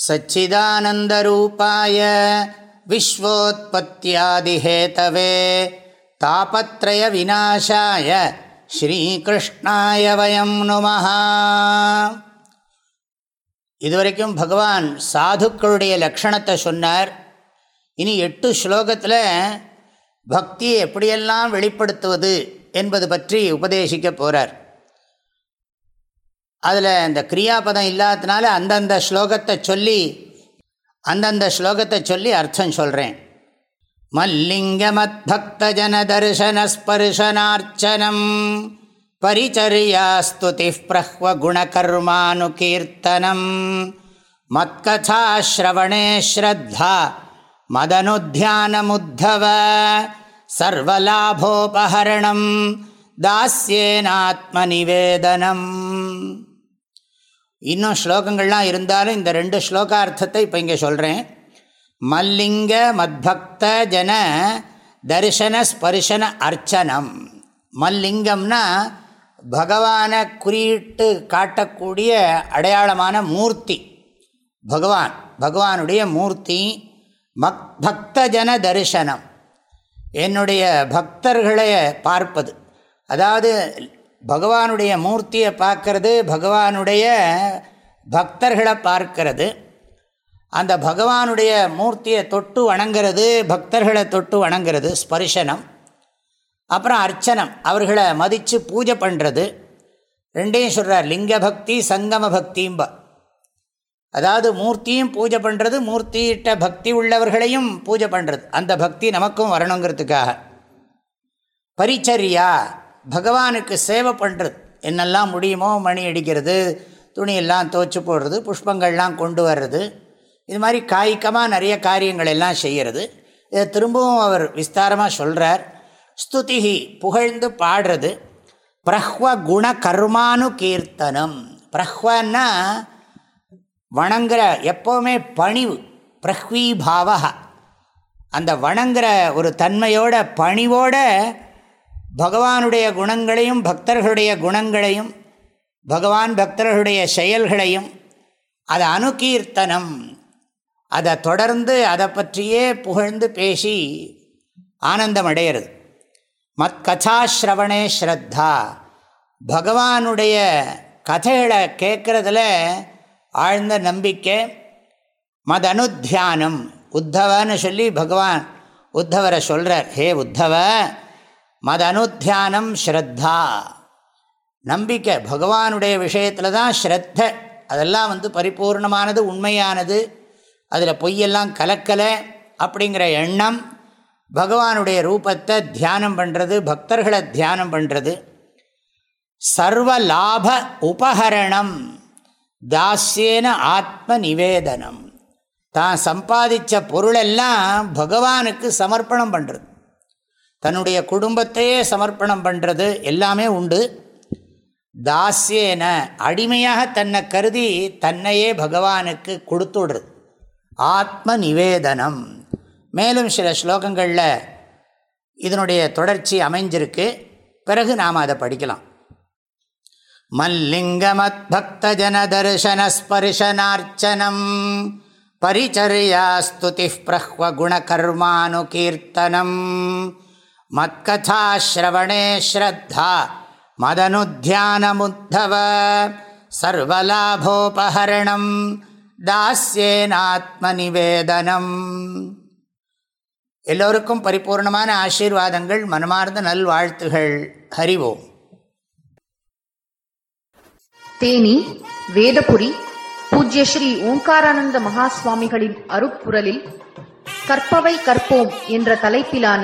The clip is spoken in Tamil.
सच्चिदानन्दरूपाय विश्वोत्पत्त्यादिहेतवे तापत्रयविनाशाय ஸ்ரீகிருஷ்ணாய வயம் நுமஹ இதுவரைக்கும் பகவான் சாதுக்களுடைய லக்ஷணத்தை சொன்னார் இனி எட்டு ஸ்லோகத்தில் பக்தியை எப்படியெல்லாம் வெளிப்படுத்துவது என்பது பற்றி உபதேசிக்க போகிறார் அதில் இந்த கிரியாபதம் இல்லாததுனால அந்தந்த ஸ்லோகத்தை சொல்லி அந்தந்த ஸ்லோகத்தை சொல்லி அர்த்தம் சொல்கிறேன் மல்லிங்கமத்பக்தஜனதர்சனஸ்பர்சனார்ச்சனம் பரிச்சரியாஸ்துதி பிரஹ்வகுணகர்மானுகீர்த்தனம். மத்கதாஸ்ரவணே ஸ்ரத்தா மதனுத்தியானமுத்தவ சர்வலாபோபகரணம் தாஸ்யேனாத்மநிவேதனம் இன்னும் ஸ்லோகங்கள்லாம் இருந்தாலும் இந்த ரெண்டு ஸ்லோகார்த்தத்தை இப்போ இங்கே சொல்கிறேன் மல்லிங்க மத்பக்த ஜன தரிசன ஸ்பரிசன அர்ச்சனம். மல்லிங்கம்னா பகவானை குறியிட்டு காட்டக்கூடிய அடையாளமான மூர்த்தி. பகவான் பகவானுடைய மூர்த்தி மக் பக்தஜன தரிசனம். என்னுடைய பக்தர்களை பார்ப்பது. அதாவது பகவானுடைய மூர்த்தியை பார்க்கறது பகவானுடைய பக்தர்களை பார்க்கறது. அந்த பகவானுடைய மூர்த்தியை தொட்டு வணங்கிறது பக்தர்களை தொட்டு வணங்கிறது ஸ்பர்ஷனம் அப்புறம் அர்ச்சனம் அவர்களை மதித்து பூஜை பண்ணுறது ரெண்டையும் சொல்கிறார் லிங்க பக்தி சங்கம பக்திம்பா. அதாவது மூர்த்தியும் பூஜை பண்ணுறது மூர்த்தியிட்ட பக்தி உள்ளவர்களையும் பூஜை பண்ணுறது அந்த பக்தி நமக்கும் வரணுங்கிறதுக்காக. பரிச்சரியா பகவானுக்கு சேவை பண்ணுறது என்னெல்லாம் முடியுமோ மணி அடிக்கிறது துணியெல்லாம் துவச்சி போடுறது புஷ்பங்கள்லாம் கொண்டு வர்றது. இது மாதிரி காய்க்கமாக நிறைய காரியங்கள் எல்லாம் செய்கிறது இதை திரும்பவும் அவர் விஸ்தாரமாக சொல்கிறார் ஸ்துதிஹி புகழ்ந்து பாடுறது. பிரஹ்வ குண கர்மானு கீர்த்தனம் பிரஹ்வன்னா வணங்குற எப்போவுமே பணிவு பிரஹ்வீ பாவா அந்த வணங்குற ஒரு தன்மையோட பணிவோட பகவானுடைய குணங்களையும் பக்தர்களுடைய குணங்களையும் பகவான் பக்தர்களுடைய செயல்களையும் அதை அணுகீர்த்தனம் அதை தொடர்ந்து அதை பற்றியே புகழ்ந்து பேசி ஆனந்தம் அடையிறது மத் கதாஸ்ரவணே ஸ்ரத்தா. பகவானுடைய கதைகளை கேட்குறதுல ஆழ்ந்த நம்பிக்கை மத அனுத்தியானம். உத்தவன்னு சொல்லி பகவான் உத்தவரை சொல்கிறார் ஹே உத்தவ மத அனுத்தியானம் ஸ்ரத்தா. நம்பிக்கை பகவானுடைய விஷயத்தில் தான் ஸ்ரத்த. அதெல்லாம் வந்து பரிபூர்ணமானது உண்மையானது. அதில் பொய்யெல்லாம் கலக்கலை அப்படிங்கிற எண்ணம் பகவானுடைய ரூபத்தை தியானம் பண்ணுறது பக்தர்களை தியானம் பண்ணுறது சர்வ லாப உபகரணம் தாஸ்யேன ஆத்ம நிவேதனம் தான் சம்பாதித்த பொருளெல்லாம் பகவானுக்கு சமர்ப்பணம் பண்ணுறது தன்னுடைய குடும்பத்தையே சமர்ப்பணம் பண்ணுறது எல்லாமே உண்டு. தாஸ்யேன அடிமையாக தன்னை கருதி தன்னையே பகவானுக்கு கொடுத்துடுறது. ஆத்ம நிவேதனம் மேலும் சில ஸ்லோகங்களில் இதனுடைய தொடர்ச்சி அமைஞ்சிருக்கு. பிறகு நாம் அதை படிக்கலாம். மல்லிங்கமத் பக்தஜன தர்சனஸ்பர்ஷனார்ச்சனம் பரிச்சரியாஸ்துதி பிரஹ்வ குணகர்மானுகீர்த்தனம் மத்கதாஸ்ரவணே ஸ்ரத்தா மதனுத்தியானமுத்தவ சர்வலாபோபஹரணம் தாஸ்யேனாத்மநிவேதனம். எல்லோருக்கும் பரிபூர்ணமான ஆசீர்வாதங்கள் மனமார்ந்த நல்வாழ்த்துகள். ஹரிவோம் தேனி வேதபுரி பூஜ்ய ஸ்ரீ ஓம்காரானந்த மகா சுவாமிகளின் அருப்புரலில் கற்பவை கற்போம் என்ற தலைப்பிலான